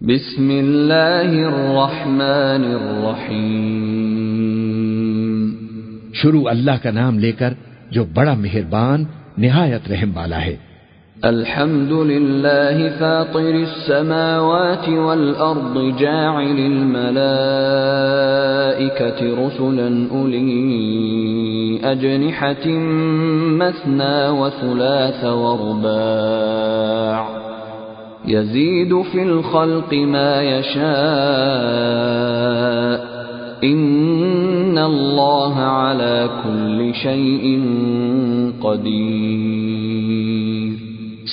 بسم اللہ الرحمن الرحیم۔ شروع اللہ کا نام لے کر جو بڑا مہربان نہایت رحم والا ہے۔ الحمد للہ فاطر السماوات والارض جاعل الملائکة رسلا اولی اجنحة مثنا وثلاث ورباع۔ يزيد في الخلق ما يشاء. ان الله على كل شيء قدير.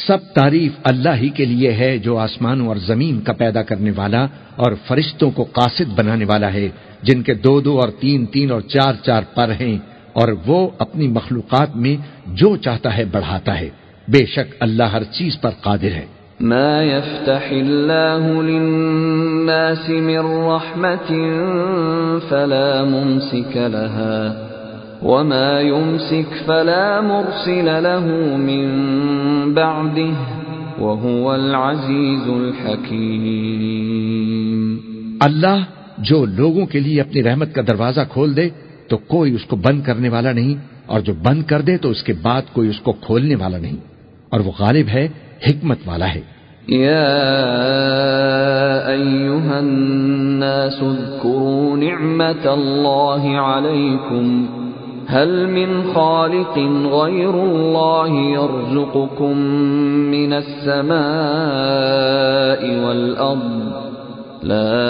سب تعریف اللہ ہی کے لیے ہے جو آسمانوں اور زمین کا پیدا کرنے والا اور فرشتوں کو قاصد بنانے والا ہے، جن کے دو دو اور تین تین اور چار چار پر ہیں، اور وہ اپنی مخلوقات میں جو چاہتا ہے بڑھاتا ہے۔ بے شک اللہ ہر چیز پر قادر ہے۔ ما يفتح الله للناس من رحمة فلا ممسك لها وما يمسك فلا مرسل له من بعده وهو العزيز الحكيم اللہ جو لوگوں کے لیے اپنی رحمت کا دروازہ کھول دے تو کوئی اس کو بند کرنے والا نہیں اور جو بند کر دے تو اس کے بعد کوئی اس کو کھولنے والا نہیں اور وہ غالب ہے، حکمت والا ہے۔ يا أيها الناس اذكروا نعمة الله عليكم هل من خالق غير الله يرزقكم من السماء والأرض لا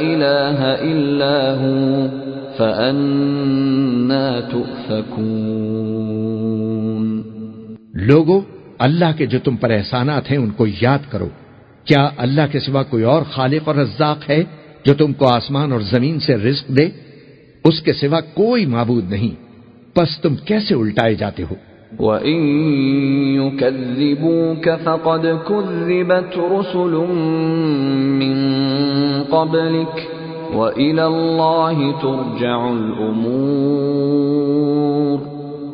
إله إلا هو فأنا تؤفكون لوگو اللہ کے جو تم پر احسانات ہیں ان کو یاد کرو۔ کیا اللہ کے سوا کوئی اور خالق اور رزاق ہے جو تم کو آسمان اور زمین سے رزق دے؟ اس کے سوا کوئی معبود نہیں۔ پس تم کیسے الٹائے جاتے ہو؟ وَإِن يُكَذِّبُوكَ فَقَدْ كُذِّبَتْ رُسُلٌ مِّن قَبْلِكَ وَإِلَى اللَّهِ تُرْجَعُ الْأُمُورِ۔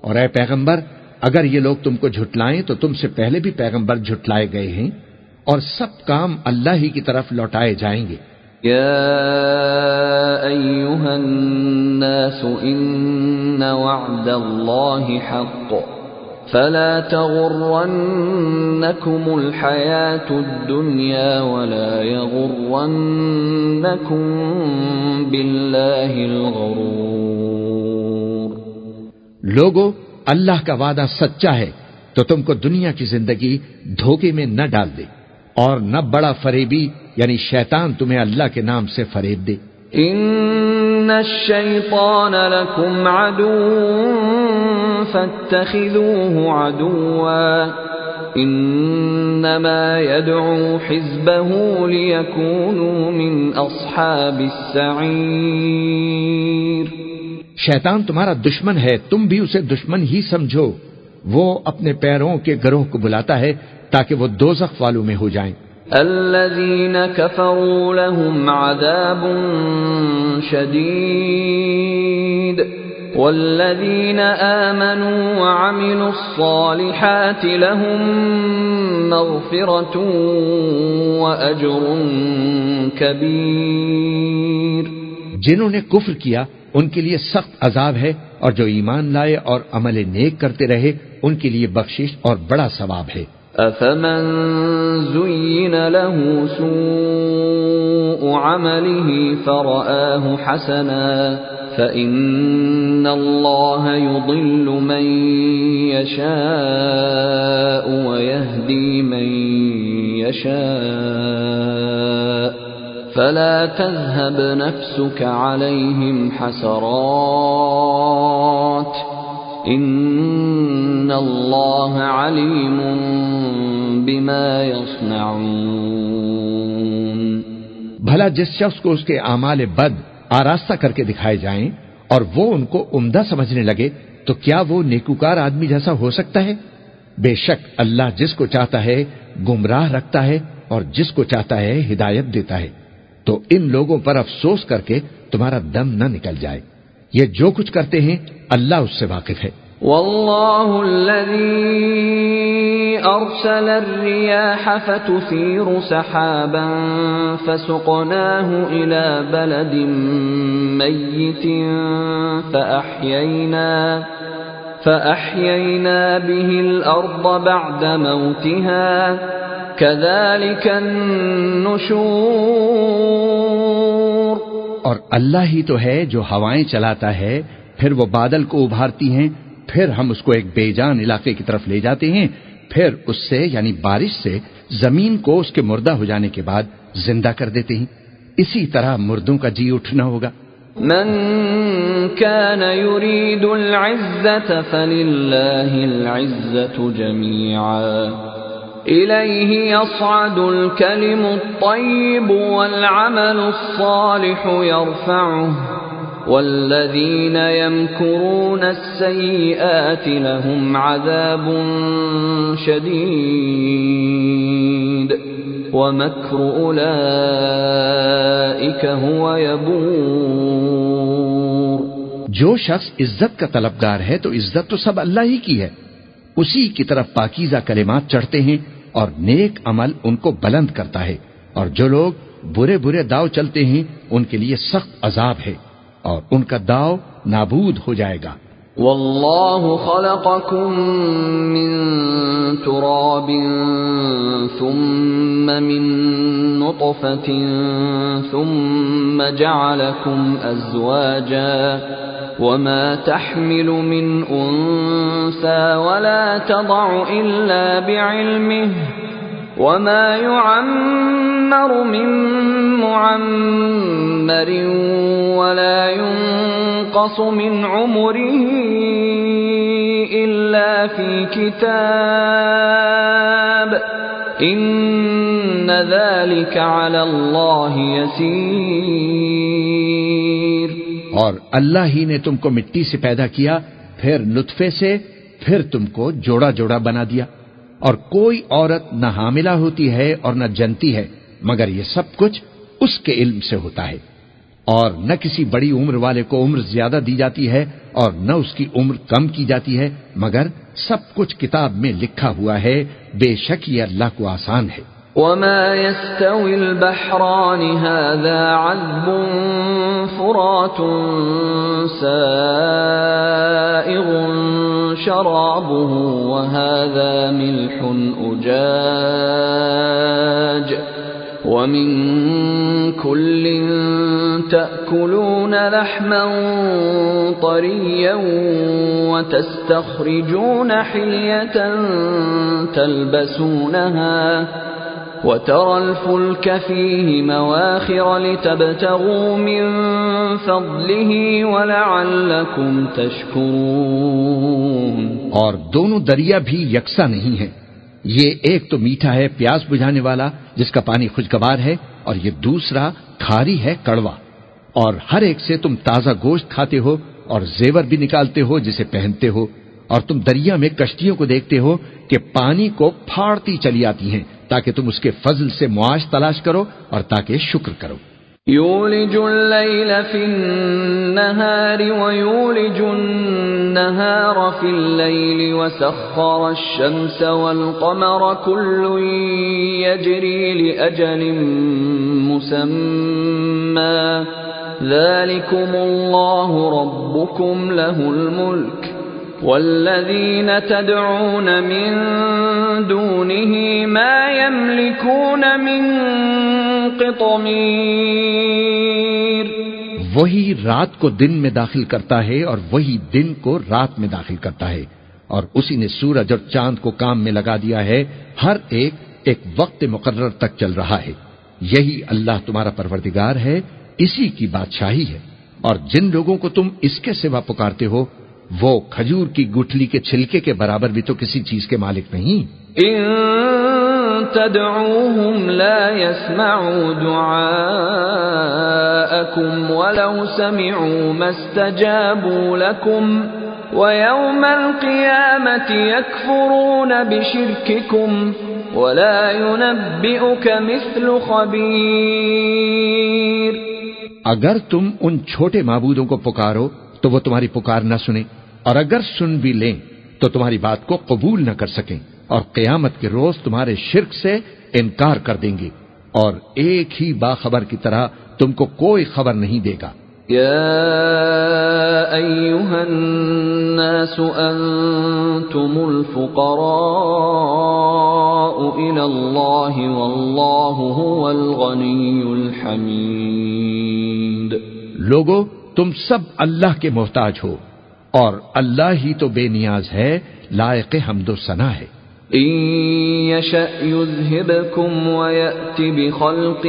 اور اے پیغمبر اگر یہ لوگ تم کو جھٹلائیں تو تم سے پہلے بھی پیغمبر جھٹلائے گئے ہیں اور سب کام اللہ ہی کی طرف لوٹائے جائیں گے۔ یا ایوہا الناس ان وعد اللہ حق فلا تغرنکم الحیات الدنیا ولا يغرنکم باللہ الغرور۔ لوگو اللہ کا وعدہ سچا ہے، تو تم کو دنیا کی زندگی دھوکے میں نہ ڈال دے اور نہ بڑا فریبی یعنی شیطان تمہیں اللہ کے نام سے فریب دے۔ ان الشیطان لکم عدو فاتخذوه عدوا انما يدعو حزبه ليكونوا من اصحاب السعیر۔ شیطان تمہارا دشمن ہے، تم بھی اسے دشمن ہی سمجھو۔ وہ اپنے پیروں کے گروہ کو بلاتا ہے تاکہ وہ دوزخ والوں میں ہو جائیں۔ الذين كفروا لهم عذاب شديد والذين آمنوا وعملوا الصالحات لهم مغفرة وأجر كبير۔ جنہوں نے کفر کیا، ان کے لیے سخت عذاب ہے، اور جو ایمان لائے اور عمل نیک کرتے رہے، ان کے لیے بخشش اور بڑا ثواب ہے۔ افمن زین له سوء عمله فرآه حسنا فإن الله يضل من يشاء ويهدي من يشاء فلا تذهب نفسك عليهم حسرات. ان الله عليم بما يصنعون. بھلا جس شخص کو اس کے اعمال بد آراستہ کر کے دکھائے جائیں اور وہ ان کو عمدہ سمجھنے لگے، تو کیا وہ نیکوکار آدمی جیسا ہو سکتا ہے؟ بے شک اللہ جس کو چاہتا ہے، گمراہ رکھتا ہے اور جس کو چاہتا ہے، ہدایت دیتا ہے۔ تو ان لوگوں پر افسوس کر کے تمہارا دم نہ نکل جائے۔ یہ جو کچھ کرتے ہیں، اللہ اس سے واقف ہے۔ والله الذي أرسل الرياح فتثير سحابا فسقناه إلى بلد ميت فأحيينا فأحيينا به الأرض بعد موتها كذلك النشور۔ اور اللہ ہی تو ہے جو ہوائیں چلاتا ہے پھر وہ بادل کو ابھارتی ہیں پھر ہم اس کو ایک بے جان علاقے کی طرف لے جاتے ہیں پھر اس سے یعنی بارش سے زمین کو اس کے مردہ ہو جانے کے بعد زندہ کر دیتے ہیں۔ اسی طرح مردوں کا جی اٹھنا ہوگا۔ من كان يريد العزة فلله العزة جميعا۔ إليه يصعد الكلم الطيب والعمل الصالح يرفعه، والذين يمكرون السيئات لهم عذاب شديد، ومكر أولئك هو يبور. جو شخص عزت کا طلبگار ہے تو عزت تو سب اللہ ہی کی ہے، اسی کی طرف پاکیزہ کلمات چڑھتے ہیں اور نیک عمل ان کو بلند کرتا ہے، اور جو لوگ برے برے داؤ چلتے ہیں، ان کے لیے سخت عذاب ہے، اور ان کا داؤ نابود ہو جائے گا۔ والله خلقكم من تراب ثم من نطفة ثم جعلكم أزواجا وما تحمل من أنثى ولا تضع إلا بعلمه وما يعمر من معمر ولا ينقص من عمره إلا في كتاب إن ذلك على الله يسير اور اللہ ہی نے تم کو مٹی سے پیدا کیا، پھر نطفے سے، پھر تم کو جوڑا جوڑا بنا دیا۔ اور کوئی عورت نہ حاملہ ہوتی ہے اور نہ جنتی ہے، مگر یہ سب کچھ اس کے علم سے ہوتا ہے۔ اور نہ کسی بڑی عمر والے کو عمر زیادہ دی جاتی ہے اور نہ اس کی عمر کم کی جاتی ہے، مگر سب کچھ کتاب میں لکھا ہوا ہے، بے شک یہ اللہ کو آسان ہے۔ وما يستوي البحران هذا عذب فرات سائغ شرابه وهذا ملح أجاج ومن كل تأكلون لحما طريا وتستخرجون حلية تلبسونها وترى الفلك فيه مواخر لتبتغوا من فضله ولعلكم تشكرون اور دونوں دریا بھی یکساں نہیں ہیں۔ یہ ایک تو میٹھا ہے پیاس بجھانے والا، جس کا پانی خوشگوار ہے، اور یہ دوسرا کھاری ہے کڑوا۔ اور ہر ایک سے تم تازہ گوشت کھاتے ہو اور زیور بھی نکالتے ہو جسے پہنتے ہو اور تم دریا میں کشتیوں کو دیکھتے ہو کہ پانی کو پھاڑتی چلی آتی ہیں تاکہ تم اس کے فضل سے معاش تلاش کرو اور تاکہ شکر کرو۔ يولج الليل في النهار ويولج النهار في الليل وسخر الشمس والقمر كل يجري لأجل مسمى ذلكم الله ربكم له الملك والذين تدعون من دونه ما يملكون من قطمير وہی رات کو دن میں داخل کرتا ہے اور وہی دن کو رات میں داخل کرتا ہے اور اسی نے سورج اور چاند کو کام میں لگا دیا ہے، ہر ایک ایک وقت مقرر تک چل رہا ہے۔ یہی اللہ تمہارا پروردگار ہے اسی کی بادشاہی ہے۔ اور جن لوگوں کو تم اس کے سوا پکارتے ہو، وہ کھجور کی گٹھلی کے چھلکے کے برابر بھی تو کسی چیز کے مالک نہیں۔ ان تدعوهم لا يسمعوا دعاءكم ولو سمعوا ما استجابوا لكم ويوم القيامة يكفرون بشرككم ولا ينبئك مثل خبير اگر تم ان چھوٹے معبودوں کو پکارو تو وہ تمہاری پکار نہ سنے اور اگر سن بھی لیں تو تمہاری بات کو قبول نہ کر سکیں، اور قیامت کے روز تمہارے شرک سے انکار کر دیں گے، اور ایک ہی باخبر کی طرح تم کو کوئی خبر نہیں دے گا۔ يا أيها الناس أنتم الفقراء إلى الله والله هو الغني الحميد لوگو تم سب اللہ کے محتاج ہو اور اللہ ہی تو بے نیاز ہے لائق حمد و ثنا ہے۔ بخلق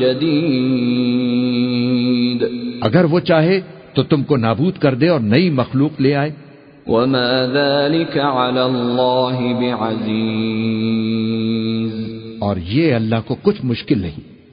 جديد اگر وہ چاہے تو تم کو نابود کر دے اور نئی مخلوق لے آئے۔ وما ذلك على الله بعزيز اور یہ اللہ کو کچھ مشکل نہیں۔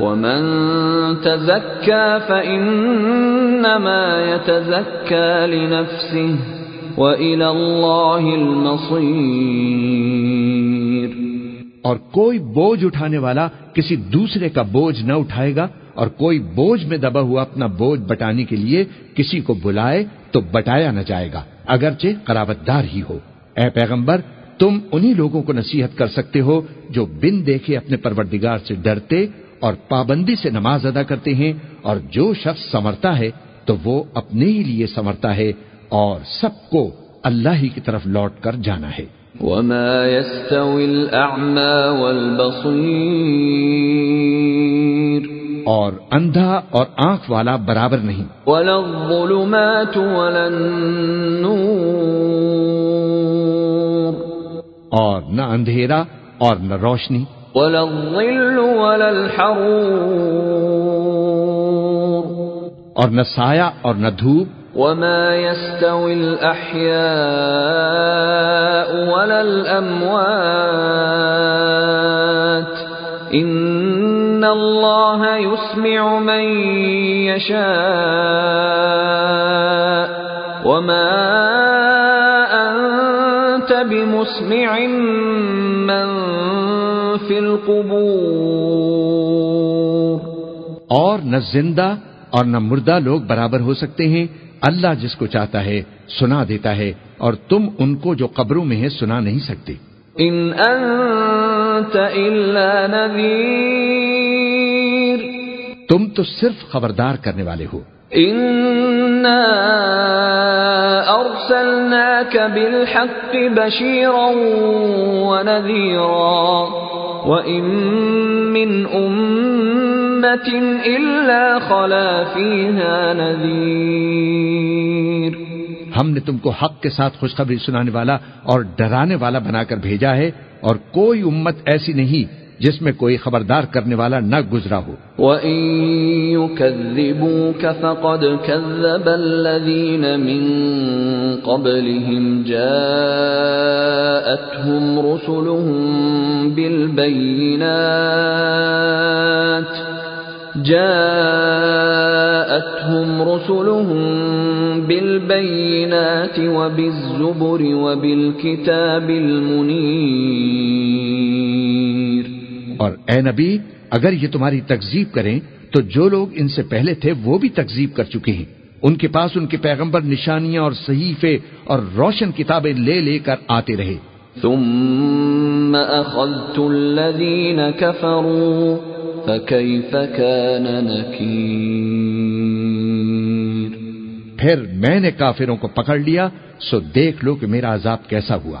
ومن تزكى فإنما يتزكى لنفسه وإلى الله المصير اور کوئی بوجھ اٹھانے والا کسی دوسرے کا بوجھ نہ اٹھائے گا اور کوئی بوجھ میں دبا ہوا اپنا بوجھ بٹانے کے لیے کسی کو بلائے تو بٹایا نہ جائے گا، اگرچہ قرابت دار ہی ہو۔ اے پیغمبر، تم انہی لوگوں کو نصیحت کر سکتے ہو جو بن دیکھے اپنے پروردگار سے ڈرتے اور پابندی سے نماز ادا کرتے ہیں اور جو شخص سمرتا ہے تو وہ اپنے ہی لیے سمرتا ہے اور سب کو اللہ ہی کی طرف لوٹ کر جانا ہے۔ وما اور اندھا اور آنکھ والا برابر نہیں۔ ولا الظلمات ولا النور اور نہ اندھیرا اور نہ روشنی۔ ولا الظل ولا الحرور. اور نہ سایہ اور نہ دھوپ. وما يستوي الأحياء ولا الأموات. إن الله يسمع من يشاء. وما أنت بمسمع القبور۔ اور نہ زندہ اور نہ مردہ لوگ برابر ہو سکتے ہیں۔ اللہ جس کو چاہتا ہے سنا دیتا ہے اور تم ان کو جو قبروں میں ہے سنا نہیں سکتے۔ ان انت الا نذیر۔ تم تو صرف خبردار کرنے والے ہو۔ ارسلناك بالحق بشيرا ونذيرا وَإِن مِّنْ أُمَّةٍ إِلَّا خَلَا فِيهَا نَذِيرٌ ہم نے تم کو حق کے ساتھ خوشخبری سنانے والا اور ڈرانے والا بنا کر بھیجا ہے اور کوئی امت ایسی نہیں جس میں کوئی خبردار کرنے والا نہ گزرا ہو۔ وَإِن فَقَدْ كَذَّبَ الَّذِينَ مِن قَبْلِهِمْ جَاءَتْهُمْ رُسُلُهُم بِالْبَيِّنَاتِ جاءتهم رسلهم بالبينات وبالزبر وبالكتاب المنير اور اے نبی اگر یہ تمہاری تکزیب کریں تو جو لوگ ان سے پہلے تھے وہ بھی تکزیب کر چکے ہیں۔ ان کے پاس ان کے پیغمبر نشانیاں اور صحیفے اور روشن کتابیں لے لے کر آتے رہے۔ ثم اخذت الذين كفروا فكيف كان نكير؟ پھر میں نے کافروں کو پکڑ لیا سو دیکھ لو کہ میرا عذاب کیسا ہوا۔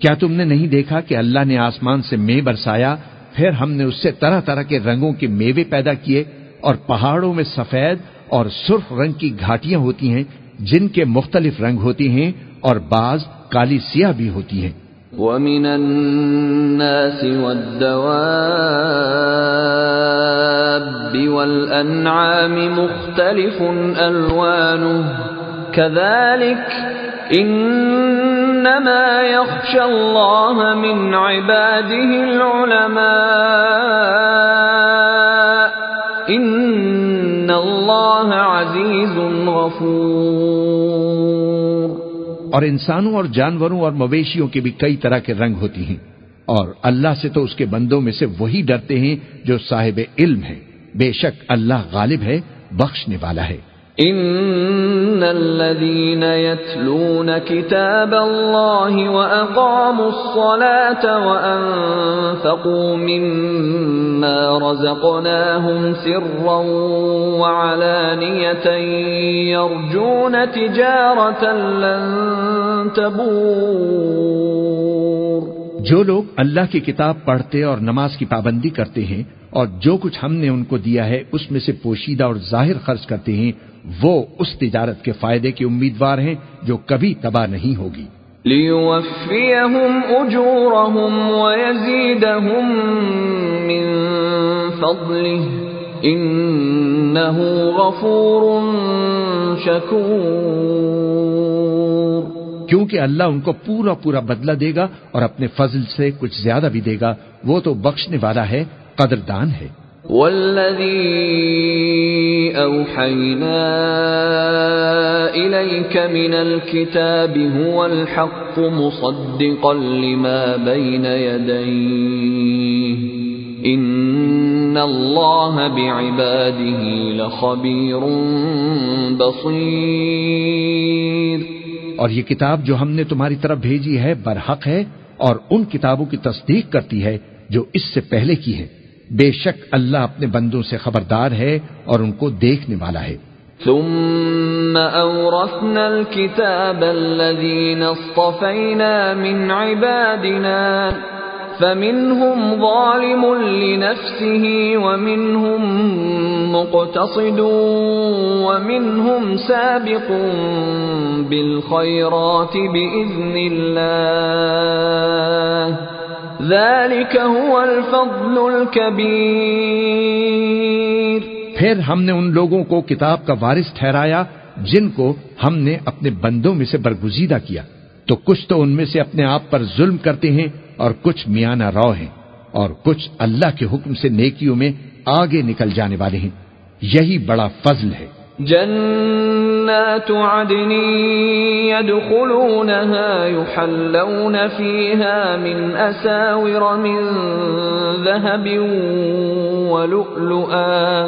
کیا تم نے نہیں دیکھا کہ اللہ نے آسمان سے مے برسایا؟ پھر ہم نے اس سے طرح طرح کے رنگوں کے میوے پیدا کیے اور پہاڑوں میں سفید اور سرخ رنگ کی گھاٹیاں ہوتی ہیں، جن کے مختلف رنگ ہوتی ہیں اور بعض کالی سیاہ بھی ہوتی ہیں۔ ومن الناس والدواب والأنعام مختلف ألوانه، كذلك إنما يخشى الله من عباده العلماء. إن الله عزيز غفور. اور انسانوں اور جانوروں اور مویشیوں کے بھی کئی طرح کے رنگ ہوتی ہیں اور اللہ سے تو اس کے بندوں میں سے وہی ڈرتے ہیں جو صاحب علم ہے بے شک اللہ غالب ہے، بخشنے والا ہے۔ ان الذين يتلون كتاب الله واقاموا الصلاه وانفقوا مما رزقناهم سرا وعلانيه يرجون تجاره لن تبور جو لوگ اللہ کی کتاب پڑھتے اور نماز کی پابندی کرتے ہیں اور جو کچھ ہم نے ان کو دیا ہے، اس میں سے پوشیدہ اور ظاہر خرچ کرتے ہیں، وہ اس تجارت کے فائدے کے امیدوار ہیں جو کبھی تباہ نہیں ہوگی۔ لِيُوَفِّيَهُمْ أُجُورَهُمْ وَيَزِيدَهُمْ مِنْ فَضْلِهِ إِنَّهُ غَفُورٌ شَكُورٌ کیونکہ اللہ ان کو پورا پورا بدلہ دے گا اور اپنے فضل سے کچھ زیادہ بھی دے گا، وہ تو بخشنے والا ہے، قدردان ہے۔ والذي أوحينا إليك من الكتاب هو الحق مصدقا لما بين يديه إن الله بعباده لخبير بصير اور یہ کتاب جو ہم نے تمہاری طرف بھیجی ہے برحق ہے اور ان کتابوں کی تصدیق کرتی ہے جو اس سے پہلے کی ہے۔ بے شک اللہ اپنے بندوں سے خبردار ہے اور ان کو دیکھنے والا ہے۔ ثم أورثنا الكتاب الذين اصطفينا من عبادنا فمنهم ظالم لنفسه ومنهم مقتصد ومنهم سابق بالخيرات بإذن الله. ذلك هو الفضل الكبير. پھر ہم نے ان لوگوں کو کتاب کا وارث ٹھہرایا جن کو ہم نے اپنے بندوں میں سے برگزیدہ کیا۔ تو کچھ تو ان میں سے اپنے آپ پر ظلم کرتے ہیں اور کچھ میانہ رو ہیں اور کچھ اللہ کے حکم سے نیکیوں میں آگے نکل جانے والے ہیں۔ یہی بڑا فضل ہے۔ جنات عدن يدخلونها يحلون فيها من أساور من ذهب ولؤلؤا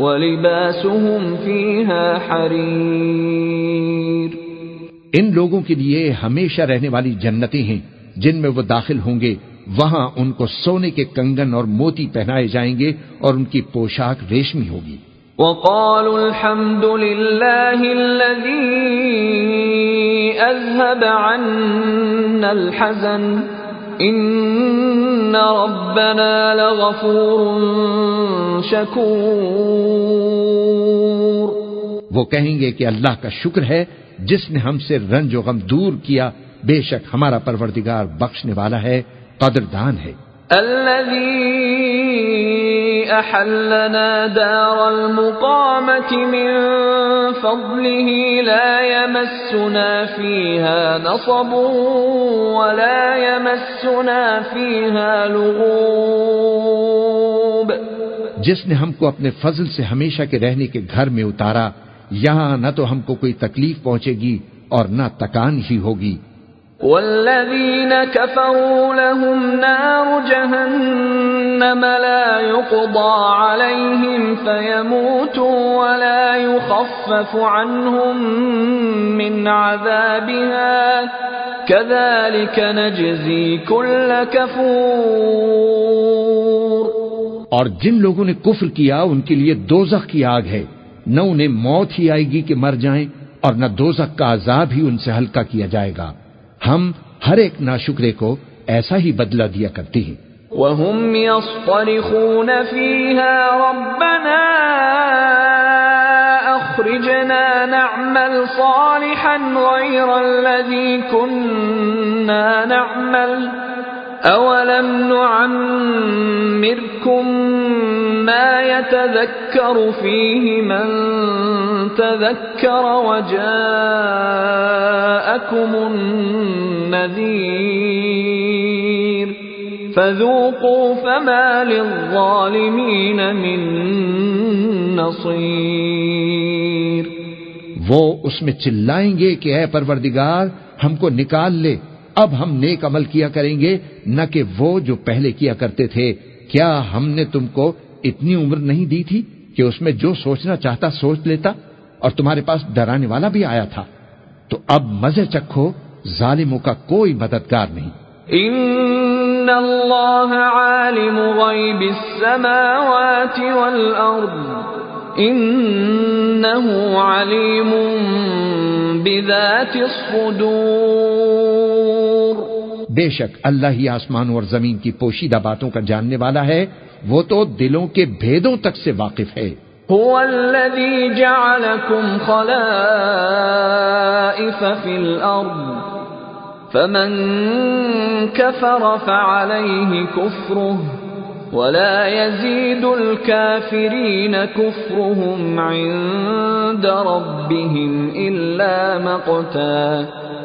ولباسهم فيها حرير ان لوگوں کے لیے ہمیشہ رہنے والی جنتیں ہیں جن میں وہ داخل ہوں گے۔ وہاں ان کو سونے کے کنگن اور موتی پہنائے جائیں گے اور ان کی پوشاک ریشمی ہوگی۔ وقالوا الحمد لله الذي أذهب عنا الحزن إن ربنا لغفور شكور. وہ کہیں گے کہ اللہ کا شکر ہے جس نے ہم سے رنج و غم دور کیا بے شک ہمارا پروردگار بخشنے والا ہے قدردان ہے۔ الذي أحلنا دار من فضله لا يمسنا فيها نصب ولا يمسنا فيها لغوب. جس نے ہم کو اپنے فضل سے ہمیشہ کے رہنے کے گھر میں اتارا یہاں نہ تو ہم کو کوئی تکلیف پہنچے گی اور نہ تکان ہی ہوگی۔ والذين كفروا لهم نار جهنم لا يقضى عليهم فيموتوا ولا يخفف عنهم من عذابها۔ كذلك نجزي كل كفور اور جن لوگوں نے کفر کیا ان کے لیے دوزخ کی آگ ہے۔ نہ انہیں موت ہی آئے گی کہ مر جائیں اور نہ دوزخ کا عذاب ہی ان سے ہلکا کیا جائے گا۔ ہم ہر ایک ناشکرے کو ایسا ہی بدلہ دیا کرتے ہیں۔ وهم يصطرخون فيها ربنا أخرجنا نعمل صالحا غير الذي كنا نعمل أولم نعمركم ما يتذكر فيه من تذكر وجاءكم النذير فذوقوا فما للظالمين من نصير وہ اس میں چلائیں گے کہ اے پروردگار، ہم کو نکال لے۔ اب ہم نیک عمل کیا کریں گے، نہ کہ وہ جو پہلے کیا کرتے تھے۔ کیا ہم نے تم کو اتنی عمر نہیں دی تھی کہ اس میں جو سوچنا چاہتا سوچ لیتا؟ اور تمہارے پاس ڈرانے والا بھی آیا تھا۔ تو اب مزے چکھو، ظالموں کا کوئی مددگار نہیں۔ ان اللہ عالم غیب السماوات والارض، انہو علیم بذات الصدور۔ بے شک اللہ ہی آسمان اور زمین کی پوشیدہ باتوں کا جاننے والا ہے، وہ تو دلوں کے بھیدوں تک سے واقف ہے۔ هو الذي جعلكم خلائف في الارض فمن كفر فعليه كفره، ولا يزيد الكافرين كفرهم عند ربهم إلا مقتا۔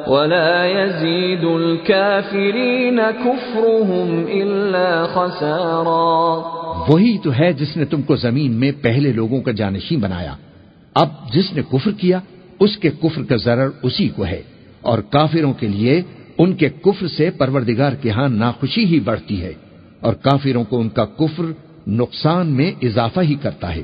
ولا يزيد الكافرين كفرهم إلا خسارا وہی تو ہے جس نے تم کو زمین میں پہلے لوگوں کا جانشین بنایا۔ اب جس نے کفر کیا، اس کے کفر کا ضرر اسی کو ہے۔ اور کافروں کے لیے ان کے کفر سے پروردگار کے ہاں ناخوشی ہی بڑھتی ہے۔ اور کافروں کو ان کا کفر نقصان میں اضافہ ہی کرتا ہے۔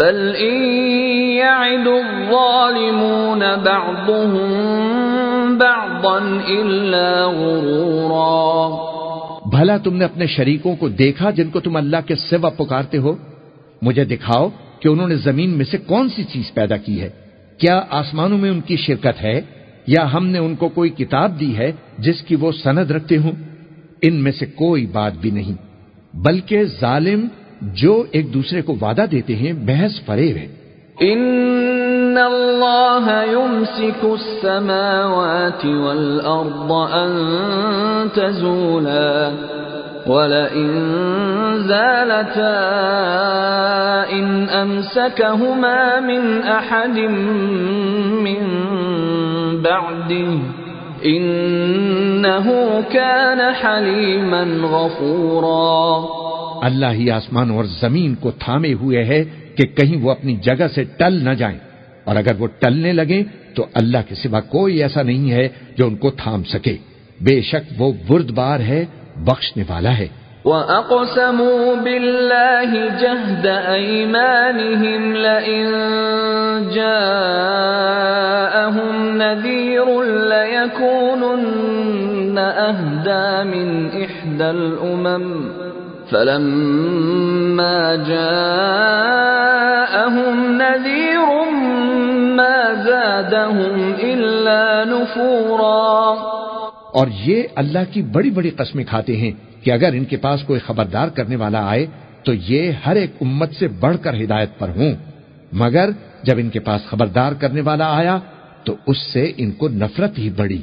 بل يعد الظالمون بعضهم بعضا إلا غرورا. بھلا تم نے اپنے شریکوں کو دیکھا جن کو تم اللہ کے سوا پکارتے ہو؟ مجھے دکھاؤ کہ انہوں نے زمین میں سے کون سی چیز پیدا کی ہے؟ کیا آسمانوں میں ان کی شرکت ہے؟ یا ہم نے ان کو کوئی کتاب دی ہے جس کی وہ سند رکھتے ہوں؟ ان میں سے کوئی بات بھی نہیں۔ بلکہ ظالم جو ایک دوسرے کو وعدہ دیتے ہیں بحث فریب ہے۔ ان اللہ يمسك السماوات والارض ان تزولا ولئن زالتا ان امسكهما من احد من بعده انه كان حليما غفورا۔ اللہ ہی آسمان اور زمین کو تھامے ہوئے ہے کہ کہیں وہ اپنی جگہ سے ٹل نہ جائیں۔ اور اگر وہ ٹلنے لگے تو اللہ کے سوا کوئی ایسا نہیں ہے جو ان کو تھام سکے۔ بے شک وہ برد بار ہے، بخشنے والا ہے۔ وَأَقْسَمُوا بِاللَّهِ جَهْدَ أَيْمَانِهِمْ لَئِن جَاءَهُمْ نَذِيرٌ لَيَكُونُنَّ أَهْدَى مِنْ إِحْدَى الْأُمَمِ فلما جاءهم نذير ما زادهم إلا نفورا. اور یہ اللہ کی بڑی بڑی قسمیں کھاتے ہیں کہ اگر ان کے پاس کوئی خبردار کرنے والا آئے تو یہ ہر ایک امت سے بڑھ کر ہدایت پر ہوں۔ مگر جب ان کے پاس خبردار کرنے والا آیا تو اس سے ان کو نفرت ہی بڑی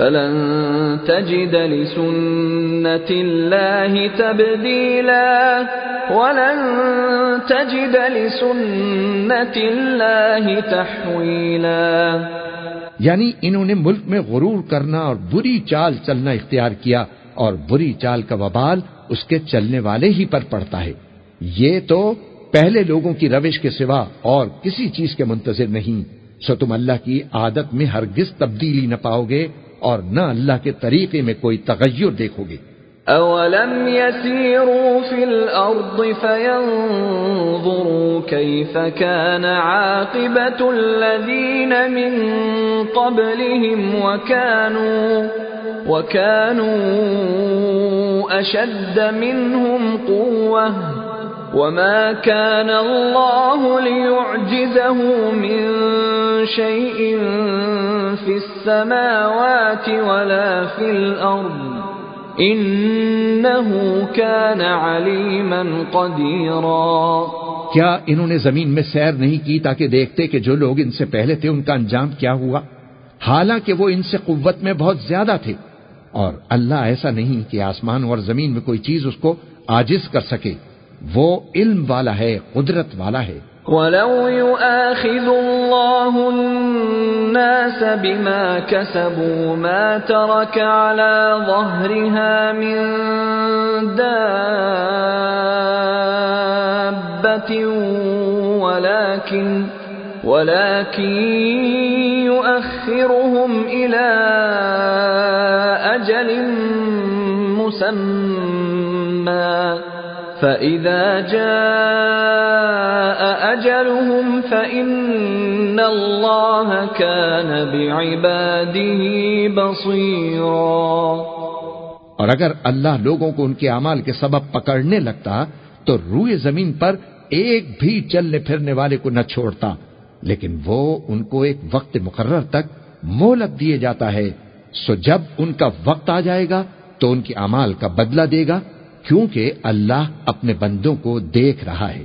فلن تجد لسنة الله تبديلا ولن تجد لسنة الله تحويلا یعنی انہوں نے ملک میں غرور کرنا اور بری چال چلنا اختیار کیا اور بری چال کا وبال اس کے چلنے والے ہی پر پڑتا ہے۔ یہ تو پہلے لوگوں کی روش کے سوا اور کسی چیز کے منتظر نہیں۔ سو تم اللہ کی عادت میں ہرگز تبدیلی نہ پاؤ گے۔ اور نہ اللہ کے طریقے میں کوئی تغیر دیکھو گے۔ اولم يسيروا في الارض فينظروا كيف كان عاقبه الذين من قبلهم وكانوا وكانوا اشد منهم قوه وما كان الله ليعجزه من شيء في السماوات ولا في الارض انه كان عليما قديرا کیا انہوں نے زمین میں سیر نہیں کی تاکہ دیکھتے کہ جو لوگ ان سے پہلے تھے ان کا انجام کیا ہوا؟ حالانکہ وہ ان سے قوت میں بہت زیادہ تھے اور اللہ ایسا نہیں کہ آسمان اور زمین میں کوئی چیز اس کو آجز کر سکے۔ وہ علم والا ہے، قدرت والا ہے۔ ولو يؤاخذ الله الناس بما كسبوا ما ترك على ظهرها من دابة ولكن ولكن يؤخرهم إلى أجل مسمى۔ فَإِذَا جَاءَ أَجَلُهُمْ فَإِنَّ اللَّهَ كَانَ بِعِبَادِهِ بَصِيرًا اور اگر اللہ لوگوں کو ان کے اعمال کے سبب پکڑنے لگتا تو روئے زمین پر ایک بھی چلنے پھرنے والے کو نہ چھوڑتا، لیکن وہ ان کو ایک وقت مقرر تک مولت دیے جاتا ہے۔ سو جب ان کا وقت آ جائے گا تو ان کے اعمال کا بدلہ دے گا۔ کیونکہ اللہ اپنے بندوں کو دیکھ رہا ہے۔